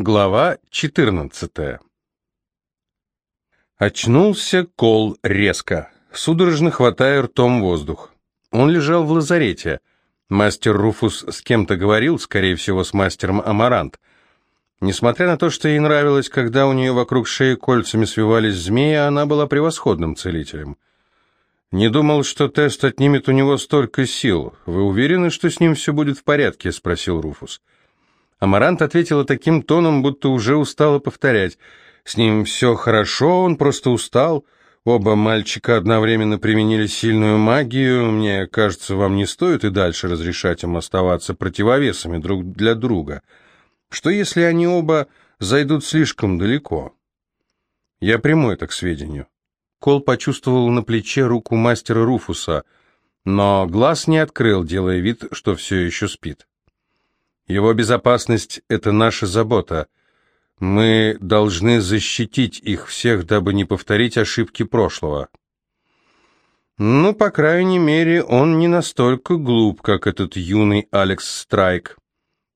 Глава 14 Очнулся Кол резко, судорожно хватая ртом воздух. Он лежал в лазарете. Мастер Руфус с кем-то говорил, скорее всего, с мастером Амарант. Несмотря на то, что ей нравилось, когда у нее вокруг шеи кольцами свивались змеи, она была превосходным целителем. «Не думал, что тест отнимет у него столько сил. Вы уверены, что с ним все будет в порядке?» — спросил Руфус. Амарант ответила таким тоном, будто уже устала повторять. «С ним все хорошо, он просто устал. Оба мальчика одновременно применили сильную магию. Мне кажется, вам не стоит и дальше разрешать им оставаться противовесами друг для друга. Что если они оба зайдут слишком далеко?» «Я приму это к сведению». Кол почувствовал на плече руку мастера Руфуса, но глаз не открыл, делая вид, что все еще спит. Его безопасность — это наша забота. Мы должны защитить их всех, дабы не повторить ошибки прошлого. Ну, по крайней мере, он не настолько глуп, как этот юный Алекс Страйк.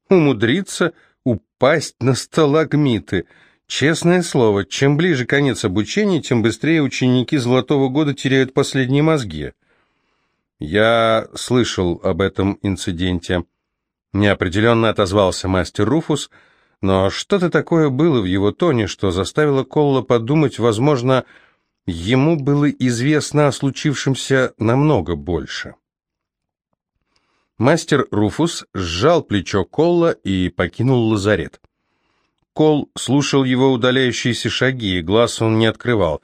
Умудриться упасть на сталагмиты — Честное слово, чем ближе конец обучения, тем быстрее ученики Золотого года теряют последние мозги. Я слышал об этом инциденте. Неопределенно отозвался мастер Руфус, но что-то такое было в его тоне, что заставило Колла подумать, возможно, ему было известно о случившемся намного больше. Мастер Руфус сжал плечо Колла и покинул лазарет. Кол слушал его удаляющиеся шаги, и глаз он не открывал.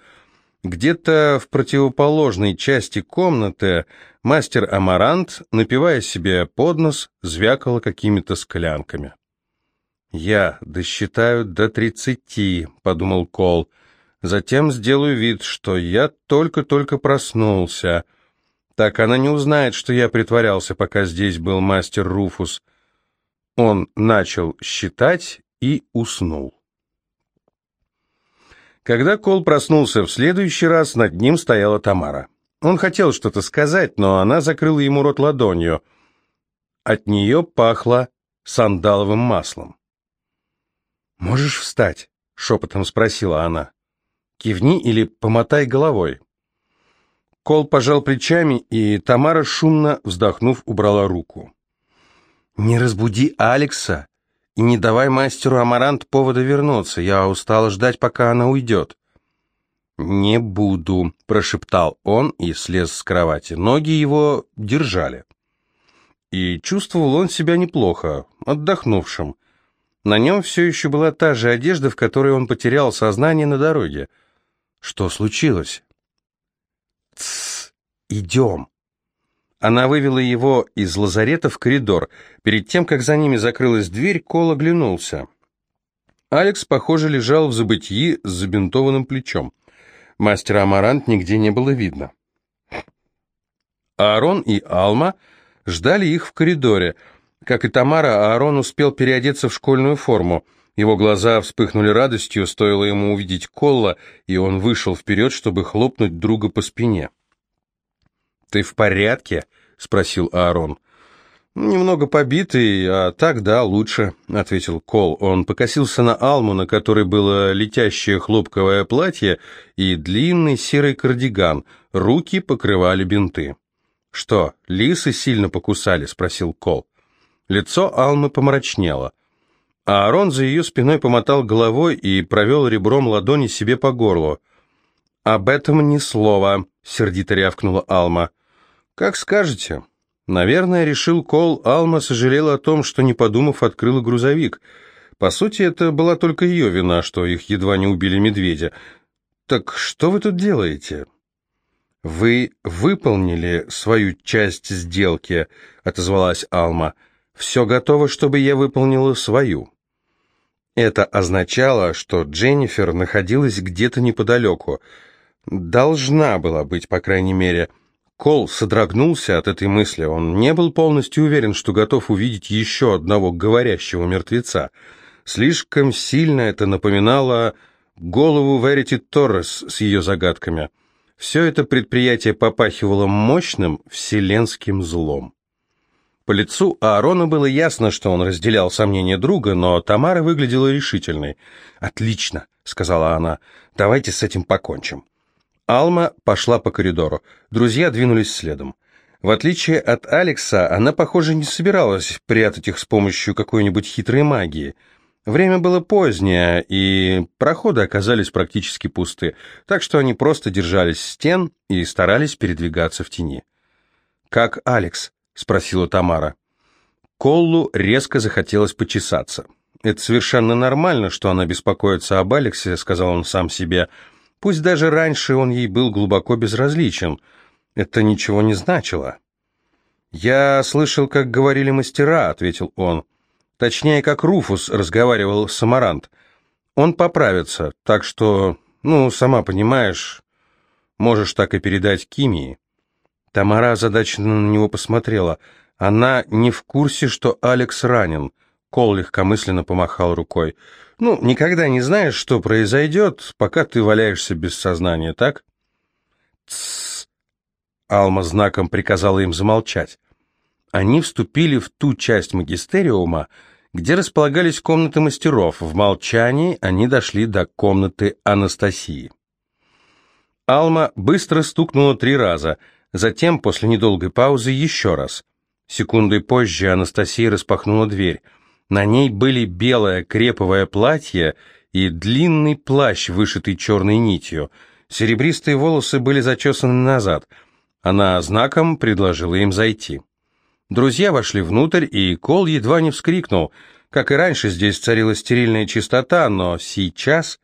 Где-то в противоположной части комнаты мастер Амарант, напивая себе под нос, звякала какими-то склянками. «Я досчитаю до тридцати», — подумал Кол. «Затем сделаю вид, что я только-только проснулся. Так она не узнает, что я притворялся, пока здесь был мастер Руфус». Он начал считать и уснул. Когда Кол проснулся в следующий раз, над ним стояла Тамара. Он хотел что-то сказать, но она закрыла ему рот ладонью. От нее пахло сандаловым маслом. «Можешь встать?» — шепотом спросила она. «Кивни или помотай головой». Кол пожал плечами, и Тамара, шумно вздохнув, убрала руку. «Не разбуди Алекса и не давай мастеру Амарант повода вернуться. Я устала ждать, пока она уйдет». «Не буду», — прошептал он и слез с кровати. Ноги его держали. И чувствовал он себя неплохо, отдохнувшим. На нем все еще была та же одежда, в которой он потерял сознание на дороге. Что случилось? «Тссс, идем», она вывела его из лазарета в коридор. Перед тем, как за ними закрылась дверь, Кол оглянулся. Алекс, похоже, лежал в забытии с забинтованным плечом. Мастера Амарант нигде не было видно. Аарон и Алма ждали их в коридоре. Как и Тамара, Аарон успел переодеться в школьную форму. Его глаза вспыхнули радостью, стоило ему увидеть Колла, и он вышел вперед, чтобы хлопнуть друга по спине. «Ты в порядке?» — спросил Аарон. «Немного побитый, а так, да, лучше», — ответил Кол. Он покосился на Алму, на которой было летящее хлопковое платье и длинный серый кардиган. Руки покрывали бинты. «Что, лисы сильно покусали?» — спросил Кол. Лицо Алмы помрачнело. Аарон за ее спиной помотал головой и провел ребром ладони себе по горлу. «Об этом ни слова», — сердито рявкнула Алма. «Как скажете». Наверное, решил Кол, Алма сожалела о том, что, не подумав, открыла грузовик. По сути, это была только ее вина, что их едва не убили медведя. «Так что вы тут делаете?» «Вы выполнили свою часть сделки», — отозвалась Алма. «Все готово, чтобы я выполнила свою». Это означало, что Дженнифер находилась где-то неподалеку. Должна была быть, по крайней мере. Кол содрогнулся от этой мысли. Он не был полностью уверен, что готов увидеть еще одного говорящего мертвеца. Слишком сильно это напоминало голову Верити Торрес с ее загадками. Все это предприятие попахивало мощным вселенским злом. По лицу Аарона было ясно, что он разделял сомнения друга, но Тамара выглядела решительной. «Отлично», — сказала она, — «давайте с этим покончим». Алма пошла по коридору. Друзья двинулись следом. В отличие от Алекса, она, похоже, не собиралась прятать их с помощью какой-нибудь хитрой магии. Время было позднее, и проходы оказались практически пусты, так что они просто держались стен и старались передвигаться в тени. «Как Алекс?» — спросила Тамара. Коллу резко захотелось почесаться. «Это совершенно нормально, что она беспокоится об Алексе», — сказал он сам себе. «Пусть даже раньше он ей был глубоко безразличен» это ничего не значило. «Я слышал, как говорили мастера», — ответил он. «Точнее, как Руфус разговаривал с Амарант. Он поправится, так что, ну, сама понимаешь, можешь так и передать Кимии». Тамара озадаченно на него посмотрела. Она не в курсе, что Алекс ранен. Кол легкомысленно помахал рукой. «Ну, никогда не знаешь, что произойдет, пока ты валяешься без сознания, так?» «Тссс!» Алма знаком приказала им замолчать. Они вступили в ту часть магистериума, где располагались комнаты мастеров. В молчании они дошли до комнаты Анастасии. Алма быстро стукнула три раза, затем, после недолгой паузы, еще раз. Секундой позже Анастасия распахнула дверь. На ней были белое креповое платье и длинный плащ, вышитый черной нитью. Серебристые волосы были зачесаны назад — она знаком предложила им зайти. Друзья вошли внутрь, и Кол едва не вскрикнул. Как и раньше, здесь царила стерильная чистота, но сейчас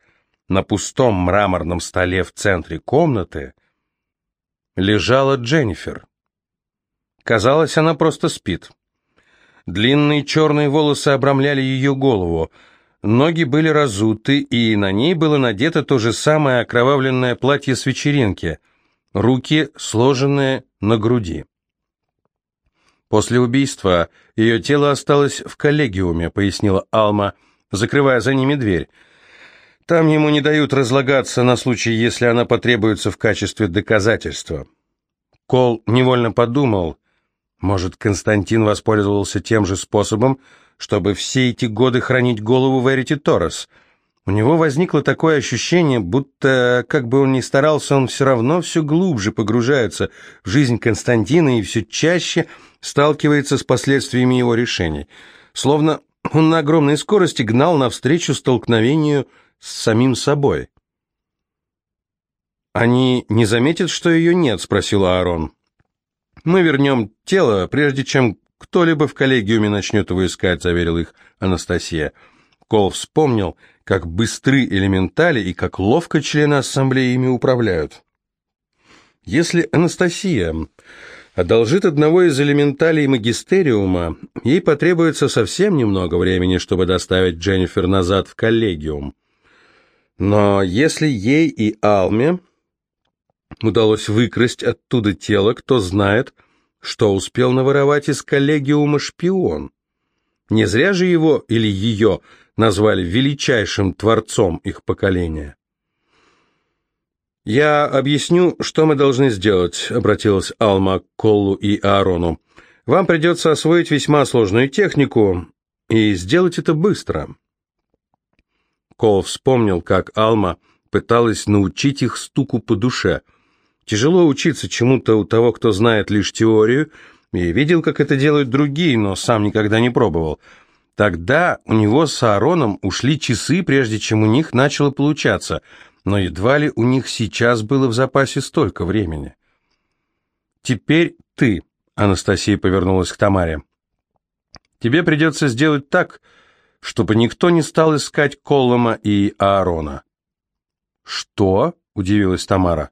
на пустом мраморном столе в центре комнаты лежала Дженнифер. Казалось, она просто спит. Длинные черные волосы обрамляли ее голову, ноги были разуты, и на ней было надето то же самое окровавленное платье с вечеринки — руки сложенные на груди. После убийства ее тело осталось в коллегиуме, пояснила Алма, закрывая за ними дверь. Там ему не дают разлагаться на случай, если она потребуется в качестве доказательства. Кол невольно подумал, может, Константин воспользовался тем же способом, чтобы все эти годы хранить голову Верити Торрес – у него возникло такое ощущение, будто, как бы он ни старался, он все равно все глубже погружается в жизнь Константина и все чаще сталкивается с последствиями его решений. Словно он на огромной скорости гнал навстречу столкновению с самим собой. «Они не заметят, что ее нет?» — спросил Аарон. «Мы вернем тело, прежде чем кто-либо в коллегиуме начнет его искать», — заверил их Анастасия. Кол вспомнил, как быстры элементали и как ловко члены ассамблеи ими управляют. Если Анастасия одолжит одного из элементалей магистериума, ей потребуется совсем немного времени, чтобы доставить Дженнифер назад в коллегиум. Но если ей и Алме удалось выкрасть оттуда тело, кто знает, что успел наворовать из коллегиума шпион. Не зря же его или ее назвали величайшим творцом их поколения. «Я объясню, что мы должны сделать», — обратилась Алма к Коллу и Аарону. «Вам придется освоить весьма сложную технику и сделать это быстро». Кол вспомнил, как Алма пыталась научить их стуку по душе. Тяжело учиться чему-то у того, кто знает лишь теорию, и видел, как это делают другие, но сам никогда не пробовал — Тогда у него с Аароном ушли часы, прежде чем у них начало получаться, но едва ли у них сейчас было в запасе столько времени. «Теперь ты», — Анастасия повернулась к Тамаре. «Тебе придется сделать так, чтобы никто не стал искать Коллома и Аарона». «Что?» — удивилась Тамара.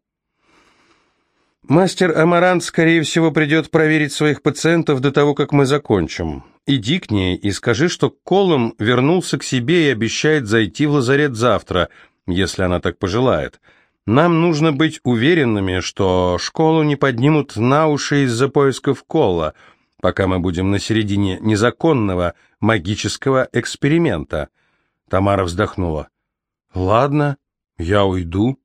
«Мастер Амарант, скорее всего, придет проверить своих пациентов до того, как мы закончим иди к ней и скажи, что Колом вернулся к себе и обещает зайти в лазарет завтра, если она так пожелает. Нам нужно быть уверенными, что школу не поднимут на уши из-за поисков Колла, пока мы будем на середине незаконного магического эксперимента. Тамара вздохнула. Ладно, я уйду.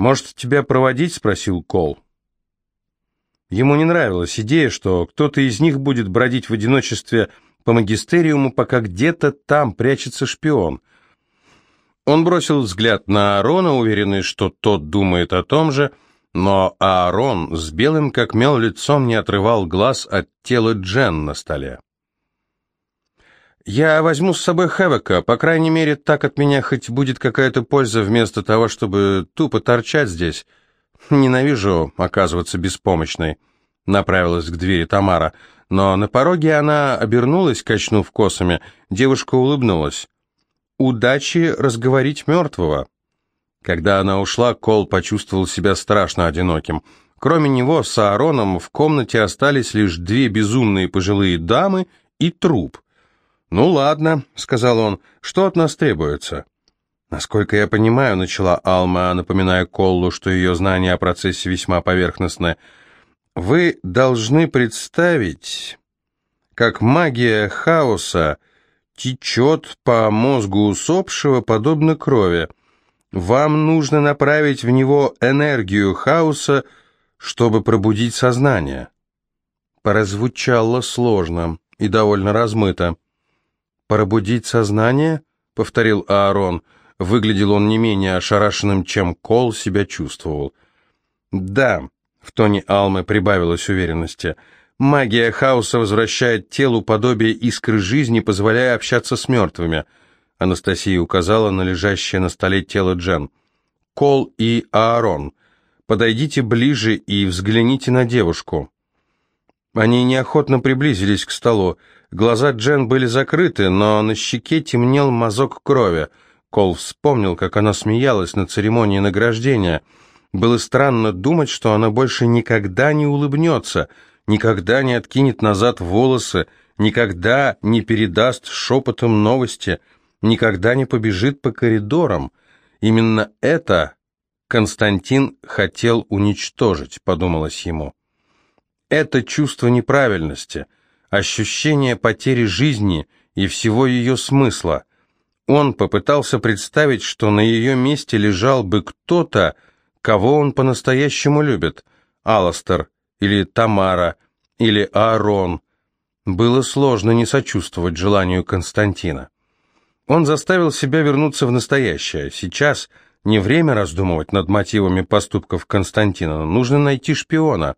Может, тебя проводить? спросил Кол. Ему не нравилась идея, что кто-то из них будет бродить в одиночестве по магистериуму, пока где-то там прячется шпион. Он бросил взгляд на Аарона, уверенный, что тот думает о том же, но Аарон с белым как мел лицом не отрывал глаз от тела Джен на столе. «Я возьму с собой Хэвека, по крайней мере, так от меня хоть будет какая-то польза вместо того, чтобы тупо торчать здесь. Ненавижу оказываться беспомощной», — направилась к двери Тамара, но на пороге она обернулась, качнув косами, девушка улыбнулась. «Удачи разговорить мертвого». Когда она ушла, Кол почувствовал себя страшно одиноким. Кроме него с Аароном в комнате остались лишь две безумные пожилые дамы и труп — «Ну ладно», — сказал он, — «что от нас требуется?» «Насколько я понимаю», — начала Алма, напоминая Коллу, что ее знания о процессе весьма поверхностны, «вы должны представить, как магия хаоса течет по мозгу усопшего, подобно крови. Вам нужно направить в него энергию хаоса, чтобы пробудить сознание». Поразвучало сложно и довольно размыто. «Пробудить сознание?» — повторил Аарон. Выглядел он не менее ошарашенным, чем Кол себя чувствовал. «Да», — в тоне Алмы прибавилось уверенности, — «магия хаоса возвращает телу подобие искры жизни, позволяя общаться с мертвыми». Анастасия указала на лежащее на столе тело Джен. «Кол и Аарон, подойдите ближе и взгляните на девушку». Они неохотно приблизились к столу. Глаза Джен были закрыты, но на щеке темнел мазок крови. Кол вспомнил, как она смеялась на церемонии награждения. Было странно думать, что она больше никогда не улыбнется, никогда не откинет назад волосы, никогда не передаст шепотом новости, никогда не побежит по коридорам. Именно это Константин хотел уничтожить, подумалось ему. Это чувство неправильности — ощущение потери жизни и всего ее смысла. Он попытался представить, что на ее месте лежал бы кто-то, кого он по-настоящему любит, Аластер или Тамара или Аарон. Было сложно не сочувствовать желанию Константина. Он заставил себя вернуться в настоящее. Сейчас не время раздумывать над мотивами поступков Константина, нужно найти шпиона.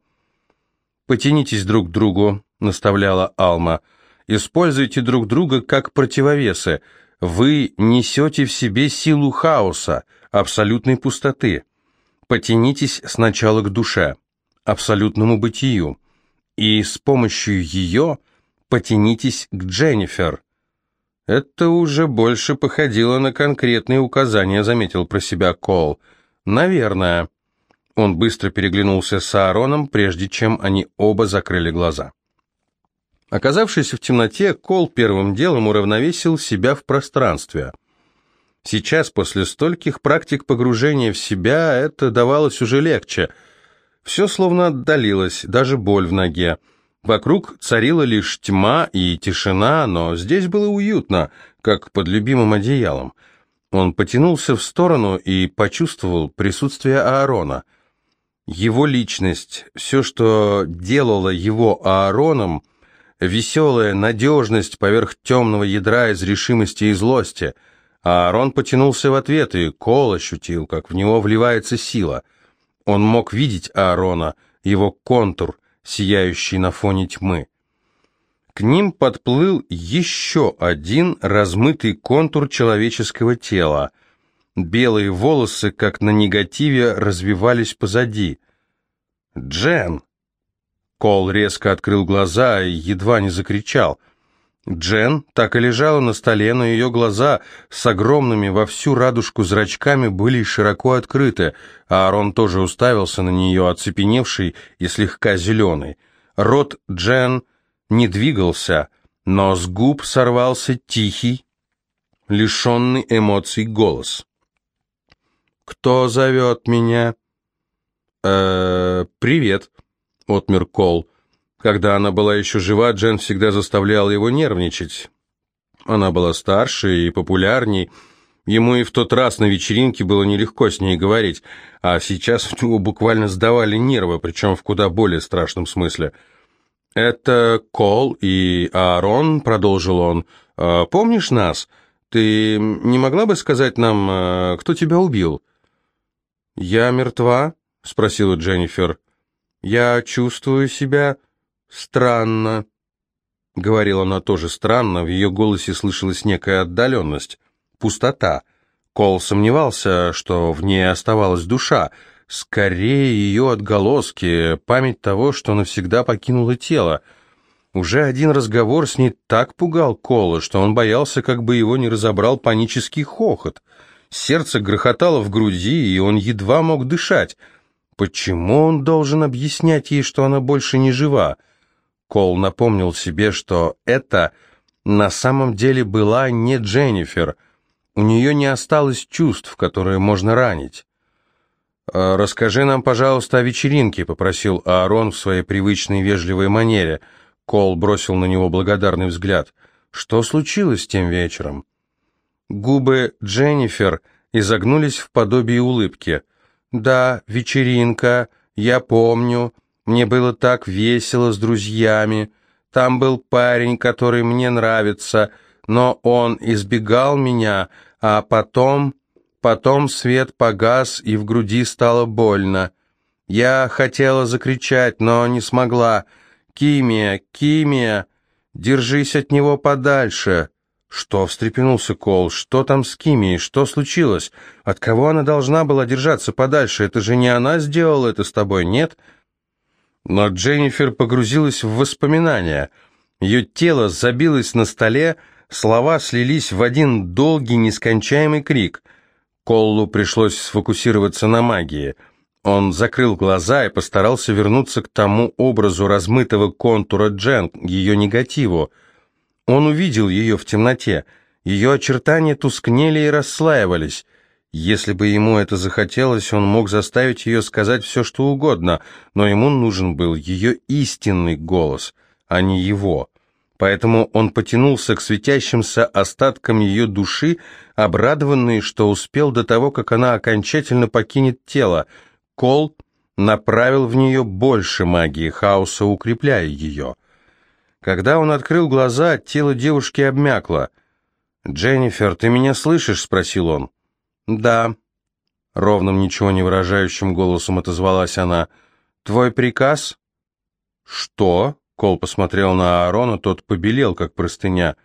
Потянитесь друг к другу, наставляла Алма. «Используйте друг друга как противовесы. Вы несете в себе силу хаоса, абсолютной пустоты. Потянитесь сначала к душе, абсолютному бытию, и с помощью ее потянитесь к Дженнифер». «Это уже больше походило на конкретные указания», — заметил про себя Кол. «Наверное». Он быстро переглянулся с Аароном, прежде чем они оба закрыли глаза. Оказавшись в темноте, Кол первым делом уравновесил себя в пространстве. Сейчас, после стольких практик погружения в себя, это давалось уже легче. Все словно отдалилось, даже боль в ноге. Вокруг царила лишь тьма и тишина, но здесь было уютно, как под любимым одеялом. Он потянулся в сторону и почувствовал присутствие Аарона. Его личность, все, что делало его Аароном, веселая надежность поверх темного ядра из решимости и злости. А Аарон потянулся в ответ, и Кол ощутил, как в него вливается сила. Он мог видеть Аарона, его контур, сияющий на фоне тьмы. К ним подплыл еще один размытый контур человеческого тела. Белые волосы, как на негативе, развивались позади. «Джен!» Кол резко открыл глаза и едва не закричал. Джен так и лежала на столе, но ее глаза с огромными во всю радужку зрачками были широко открыты, а Аарон тоже уставился на нее, оцепеневший и слегка зеленый. Рот Джен не двигался, но с губ сорвался тихий, лишенный эмоций голос. «Кто зовет меня?» «Э-э, привет», — отмер Кол. Когда она была еще жива, Джен всегда заставлял его нервничать. Она была старше и популярней, Ему и в тот раз на вечеринке было нелегко с ней говорить, а сейчас у него буквально сдавали нервы, причем в куда более страшном смысле. «Это Кол и Аарон», — продолжил он. «А, «Помнишь нас? Ты не могла бы сказать нам, а, кто тебя убил?» «Я мертва?» — спросила Дженнифер. «Я чувствую себя странно», — говорила она тоже странно, в ее голосе слышалась некая отдаленность пустота. Кол сомневался, что в ней оставалась душа, скорее ее отголоски, память того, что навсегда покинуло тело. Уже один разговор с ней так пугал Кола, что он боялся, как бы его не разобрал панический хохот. Сердце грохотало в груди, и он едва мог дышать. Почему он должен объяснять ей, что она больше не жива? Кол напомнил себе, что это на самом деле была не Дженнифер — у нее не осталось чувств, которые можно ранить. «А, «Расскажи нам, пожалуйста, о вечеринке», — попросил Аарон в своей привычной вежливой манере. Кол бросил на него благодарный взгляд. «Что случилось тем вечером?» Губы Дженнифер изогнулись в подобии улыбки. «Да, вечеринка, я помню. Мне было так весело с друзьями. Там был парень, который мне нравится но он избегал меня, а потом... Потом свет погас, и в груди стало больно. Я хотела закричать, но не смогла. «Кимия! Кимия! Держись от него подальше!» «Что?» — встрепенулся Кол. «Что там с Кимией? Что случилось? От кого она должна была держаться подальше? Это же не она сделала это с тобой, нет?» Но Дженнифер погрузилась в воспоминания. Ее тело забилось на столе, Слова слились в один долгий, нескончаемый крик. Коллу пришлось сфокусироваться на магии. Он закрыл глаза и постарался вернуться к тому образу размытого контура Джен, ее негативу. Он увидел ее в темноте. Ее очертания тускнели и расслаивались. Если бы ему это захотелось, он мог заставить ее сказать все, что угодно, но ему нужен был ее истинный голос, а не его поэтому он потянулся к светящимся остаткам ее души, обрадованный, что успел до того, как она окончательно покинет тело. Кол направил в нее больше магии хаоса, укрепляя ее. Когда он открыл глаза, тело девушки обмякло. «Дженнифер, ты меня слышишь?» — спросил он. «Да», — ровным, ничего не выражающим голосом отозвалась она. «Твой приказ?» «Что?» Кол посмотрел на Аарона, тот побелел, как простыня.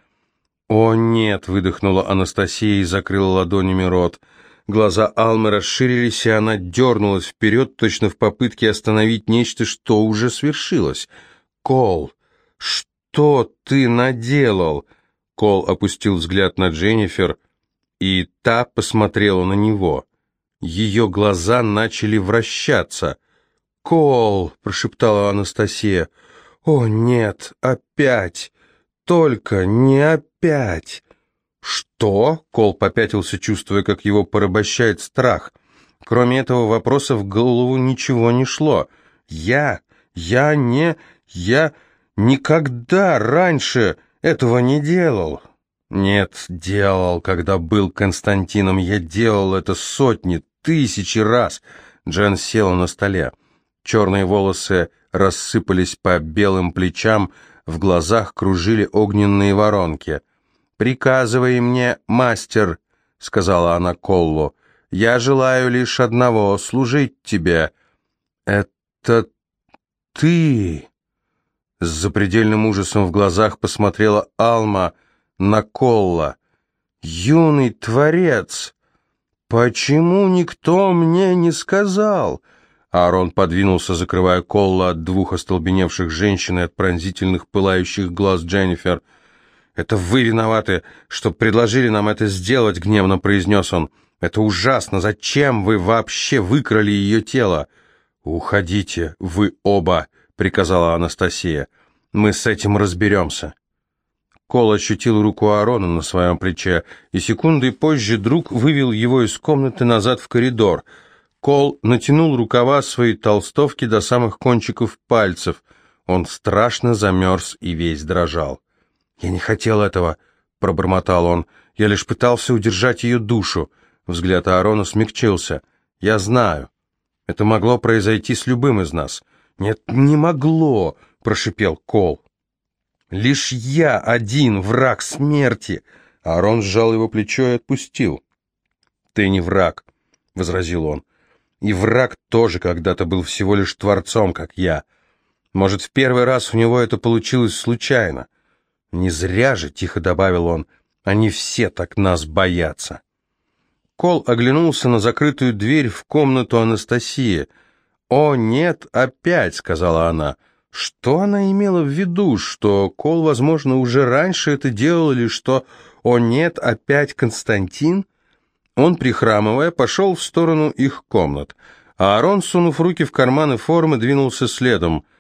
«О, нет!» — выдохнула Анастасия и закрыла ладонями рот. Глаза Алмы расширились, и она дернулась вперед, точно в попытке остановить нечто, что уже свершилось. «Кол, что ты наделал?» Кол опустил взгляд на Дженнифер, и та посмотрела на него. Ее глаза начали вращаться. «Кол!» — прошептала Анастасия — «О, нет, опять! Только не опять!» «Что?» — Кол попятился, чувствуя, как его порабощает страх. Кроме этого вопроса в голову ничего не шло. «Я? Я не... Я никогда раньше этого не делал!» «Нет, делал, когда был Константином. Я делал это сотни, тысячи раз!» Джен села на столе. Черные волосы рассыпались по белым плечам, в глазах кружили огненные воронки. «Приказывай мне, мастер», — сказала она Коллу, — «я желаю лишь одного — служить тебе». «Это ты...» С запредельным ужасом в глазах посмотрела Алма на Колла. «Юный творец! Почему никто мне не сказал?» Аарон подвинулся, закрывая Колла от двух остолбеневших женщин и от пронзительных пылающих глаз Дженнифер. «Это вы виноваты, что предложили нам это сделать», — гневно произнес он. «Это ужасно! Зачем вы вообще выкрали ее тело?» «Уходите, вы оба», — приказала Анастасия. «Мы с этим разберемся». Кол ощутил руку Аарона на своем плече, и секундой позже друг вывел его из комнаты назад в коридор — Кол натянул рукава своей толстовки до самых кончиков пальцев. Он страшно замерз и весь дрожал. «Я не хотел этого», — пробормотал он. Я лишь пытался удержать ее душу. Взгляд Аарона смягчился. «Я знаю. Это могло произойти с любым из нас». «Нет, не могло», — прошипел Кол. «Лишь я один, враг смерти!» Аарон сжал его плечо и отпустил. «Ты не враг», — возразил он. «И враг тоже когда-то был всего лишь творцом, как я. Может, в первый раз у него это получилось случайно. Не зря же, — тихо добавил он, — они все так нас боятся». Кол оглянулся на закрытую дверь в комнату Анастасии. «О, нет, опять!» — сказала она. Что она имела в виду? Что Кол, возможно, уже раньше это делал, или что «О нет, опять Константин?» Он, прихрамывая, пошел в сторону их комнат, а Арон, сунув руки в карманы формы, двинулся следом –